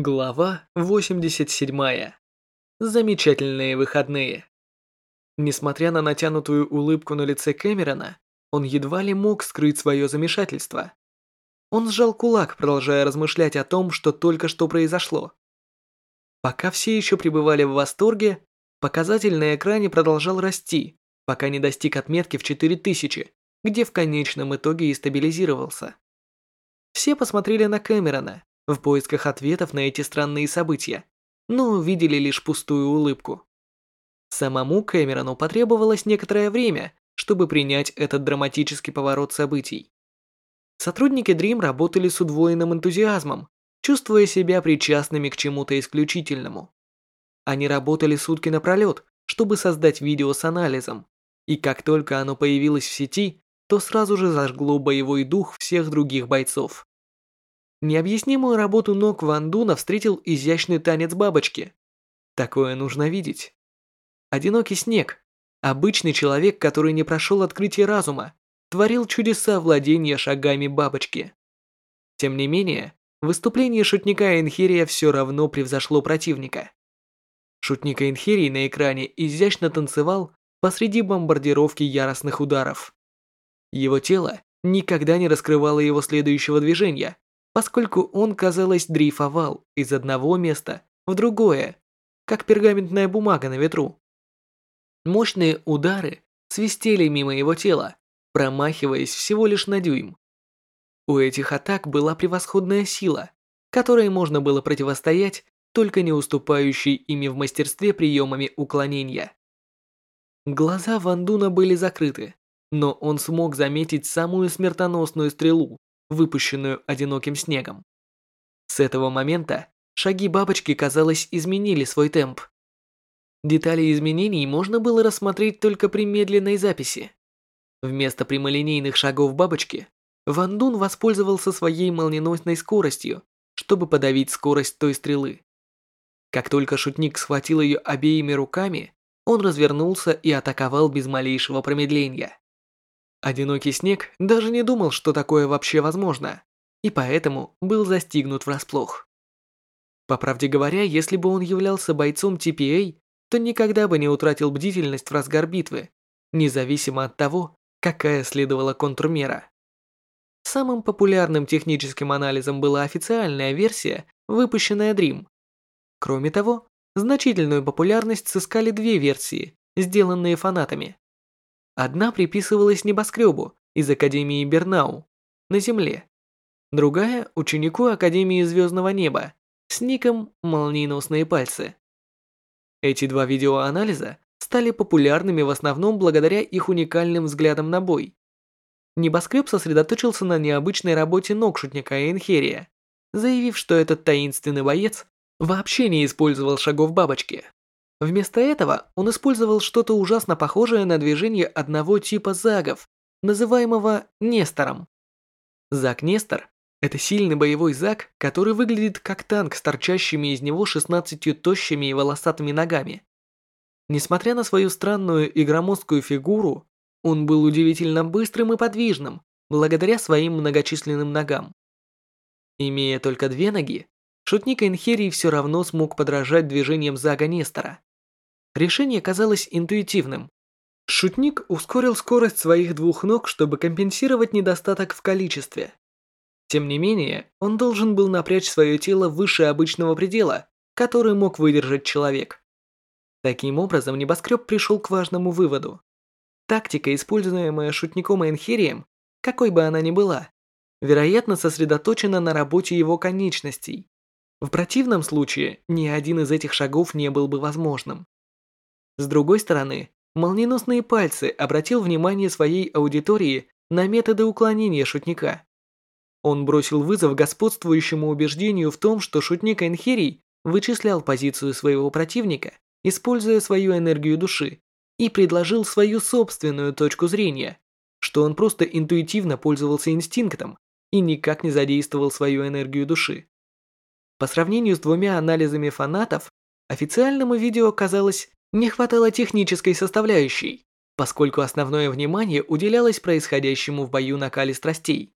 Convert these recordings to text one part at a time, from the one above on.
Глава 87. Замечательные выходные. Несмотря на натянутую улыбку на лице Кэмерона, он едва ли мог скрыть свое замешательство. Он сжал кулак, продолжая размышлять о том, что только что произошло. Пока все еще пребывали в восторге, показатель на экране продолжал расти, пока не достиг отметки в 4000, где в конечном итоге и стабилизировался. Все посмотрели на Кэмерона, в поисках ответов на эти странные события, но увидели лишь пустую улыбку. Самому Кэмерону потребовалось некоторое время, чтобы принять этот драматический поворот событий. Сотрудники Dream работали с удвоенным энтузиазмом, чувствуя себя причастными к чему-то исключительному. Они работали сутки напролет, чтобы создать видео с анализом, и как только оно появилось в сети, то сразу же зажгло боевой дух всех других бойцов. Необъяснимую работу ног Ван Дуна встретил изящный танец бабочки. Такое нужно видеть. Одинокий снег, обычный человек, который не прошел открытие разума, творил чудеса владения шагами бабочки. Тем не менее, выступление шутника Энхирия все равно превзошло противника. Шутник Энхирий на экране изящно танцевал посреди бомбардировки яростных ударов. Его тело никогда не раскрывало его следующего движения, поскольку он, казалось, дрейфовал из одного места в другое, как пергаментная бумага на ветру. Мощные удары свистели мимо его тела, промахиваясь всего лишь на дюйм. У этих атак была превосходная сила, которой можно было противостоять только не уступающей ими в мастерстве приемами уклонения. Глаза Вандуна были закрыты, но он смог заметить самую смертоносную стрелу, выпущенную одиноким снегом. С этого момента шаги бабочки, казалось, изменили свой темп. Детали изменений можно было рассмотреть только при медленной записи. Вместо прямолинейных шагов бабочки, Ван Дун воспользовался своей молниеносной скоростью, чтобы подавить скорость той стрелы. Как только шутник схватил ее обеими руками, он развернулся и атаковал без малейшего промедления. Одинокий снег даже не думал, что такое вообще возможно, и поэтому был застигнут врасплох. По правде говоря, если бы он являлся бойцом TPA, то никогда бы не утратил бдительность в разгар битвы, независимо от того, какая следовала контрмера. Самым популярным техническим анализом была официальная версия, выпущенная Dream. Кроме того, значительную популярность сыскали две версии, сделанные фанатами. Одна приписывалась небоскребу из Академии Бернау на Земле. Другая – ученику Академии Звездного Неба с ником «Молниеносные пальцы». Эти два видеоанализа стали популярными в основном благодаря их уникальным взглядам на бой. Небоскреб сосредоточился на необычной работе ног шутника Энхерия, заявив, что этот таинственный боец вообще не использовал шагов бабочки. Вместо этого он использовал что-то ужасно похожее на движение одного типа загов, называемого Нестором. Заг Нестор – это сильный боевой заг, который выглядит как танк с торчащими из него 16 тощими и волосатыми ногами. Несмотря на свою странную и громоздкую фигуру, он был удивительно быстрым и подвижным, благодаря своим многочисленным ногам. Имея только две ноги, шутник Энхерий все равно смог подражать движениям Зага Нестора. Решение казалось интуитивным. Шутник ускорил скорость своих двух ног, чтобы компенсировать недостаток в количестве. Тем не менее, он должен был напрячь свое тело выше обычного предела, который мог выдержать человек. Таким образом, небоскреб пришел к важному выводу. Тактика, используемая шутником Энхирием, какой бы она ни была, вероятно сосредоточена на работе его конечностей. В противном случае ни один из этих шагов не был бы возможным. С другой стороны, молниеносные пальцы обратил внимание своей аудитории на методы уклонения шутника. Он бросил вызов господствующему убеждению в том, что шутник Энхерий вычислял позицию своего противника, используя свою энергию души, и предложил свою собственную точку зрения, что он просто интуитивно пользовался инстинктом и никак не задействовал свою энергию души. По сравнению с двумя анализами фанатов, официальному видео казалось не хватало технической составляющей, поскольку основное внимание уделялось происходящему в бою накале страстей.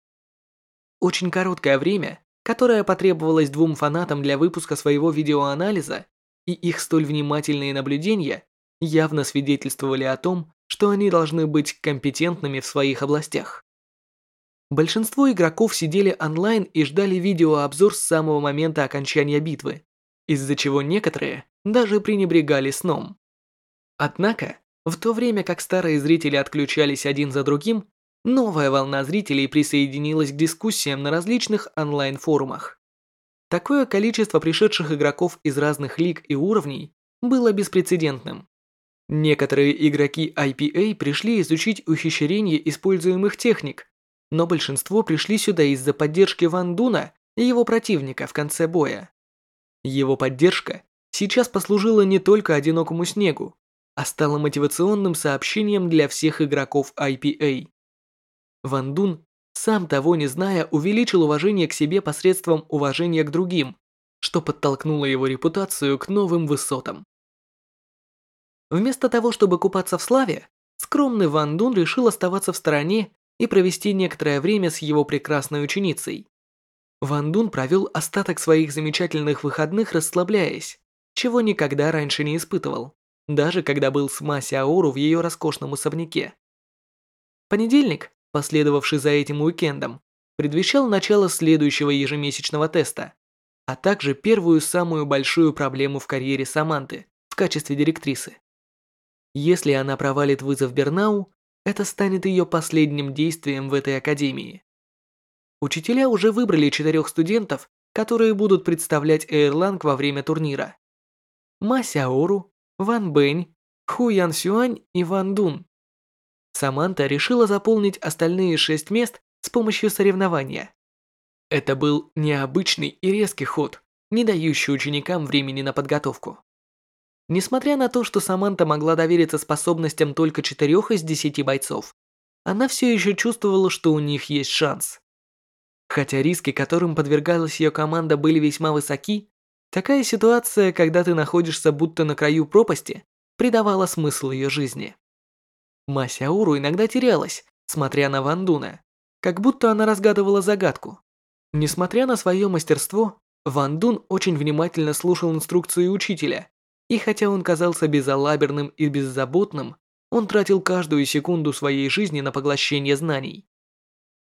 Очень короткое время, которая потребовалась двум фанатам для выпуска своего видеоанализа, и их столь внимательные наблюдения явно свидетельствовали о том, что они должны быть компетентными в своих областях. Большинство игроков сидели онлайн и ждали видеообзор с самого момента окончания битвы, из-за чего некоторые даже пренебрегали сном. Однако, в то время как старые зрители отключались один за другим, новая волна зрителей присоединилась к дискуссиям на различных онлайн-форумах. Такое количество пришедших игроков из разных лиг и уровней было беспрецедентным. Некоторые игроки IPA пришли изучить ухищрение используемых техник, но большинство пришли сюда из-за поддержки Ван Дуна и его противника в конце боя. Его поддержка сейчас послужила не только одинокому снегу, а стала мотивационным сообщением для всех игроков IPA. Ван Дун сам того не зная, увеличил уважение к себе посредством уважения к другим, что подтолкнуло его репутацию к новым высотам. Вместо того, чтобы купаться в славе, скромный Ван Дун решил оставаться в стороне и провести некоторое время с его прекрасной ученицей. Ван Дун провел остаток своих замечательных выходных, расслабляясь, чего никогда раньше не испытывал, даже когда был с Маси Аору в ее роскошном особняке. Понедельник последовавший за этим уикендом, предвещал начало следующего ежемесячного теста, а также первую самую большую проблему в карьере Саманты в качестве директрисы. Если она провалит вызов Бернау, это станет ее последним действием в этой академии. Учителя уже выбрали четырех студентов, которые будут представлять Эйрланг во время турнира. Ма Сяору, Ван Бэнь, Ху Ян Сюань и Ван Дун. Саманта решила заполнить остальные шесть мест с помощью соревнования. Это был необычный и резкий ход, не дающий ученикам времени на подготовку. Несмотря на то, что Саманта могла довериться способностям только четырех из десяти бойцов, она все еще чувствовала, что у них есть шанс. Хотя риски, которым подвергалась ее команда, были весьма высоки, такая ситуация, когда ты находишься будто на краю пропасти, придавала смысл ее жизни. Масяуру иногда терялась, смотря на Вандуна, как будто она разгадывала загадку. Несмотря на свое мастерство, Ван Дун очень внимательно слушал инструкции учителя, и хотя он казался безалаберным и беззаботным, он тратил каждую секунду своей жизни на поглощение знаний.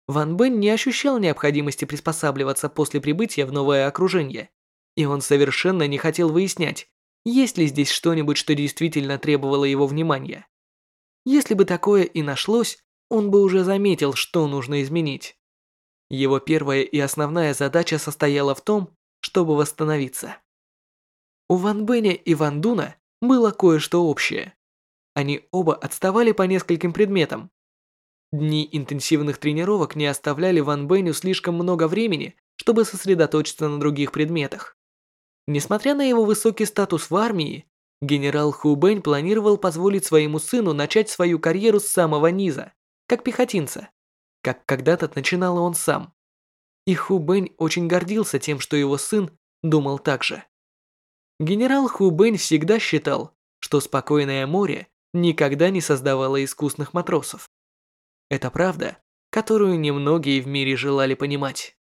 Ван Бен не ощущал необходимости приспосабливаться после прибытия в новое окружение, и он совершенно не хотел выяснять, есть ли здесь что-нибудь, что действительно требовало его внимания. Если бы такое и нашлось, он бы уже заметил, что нужно изменить. Его первая и основная задача состояла в том, чтобы восстановиться. У Ван Бэня и Ван Дуна было кое-что общее. Они оба отставали по нескольким предметам. Дни интенсивных тренировок не оставляли Ван Бэню слишком много времени, чтобы сосредоточиться на других предметах. Несмотря на его высокий статус в армии, Генерал Ху Бэнь планировал позволить своему сыну начать свою карьеру с самого низа, как пехотинца, как когда-то начинал он сам. И Ху Бэнь очень гордился тем, что его сын думал так же. Генерал Ху Бэнь всегда считал, что спокойное море никогда не создавало искусных матросов. Это правда, которую немногие в мире желали понимать.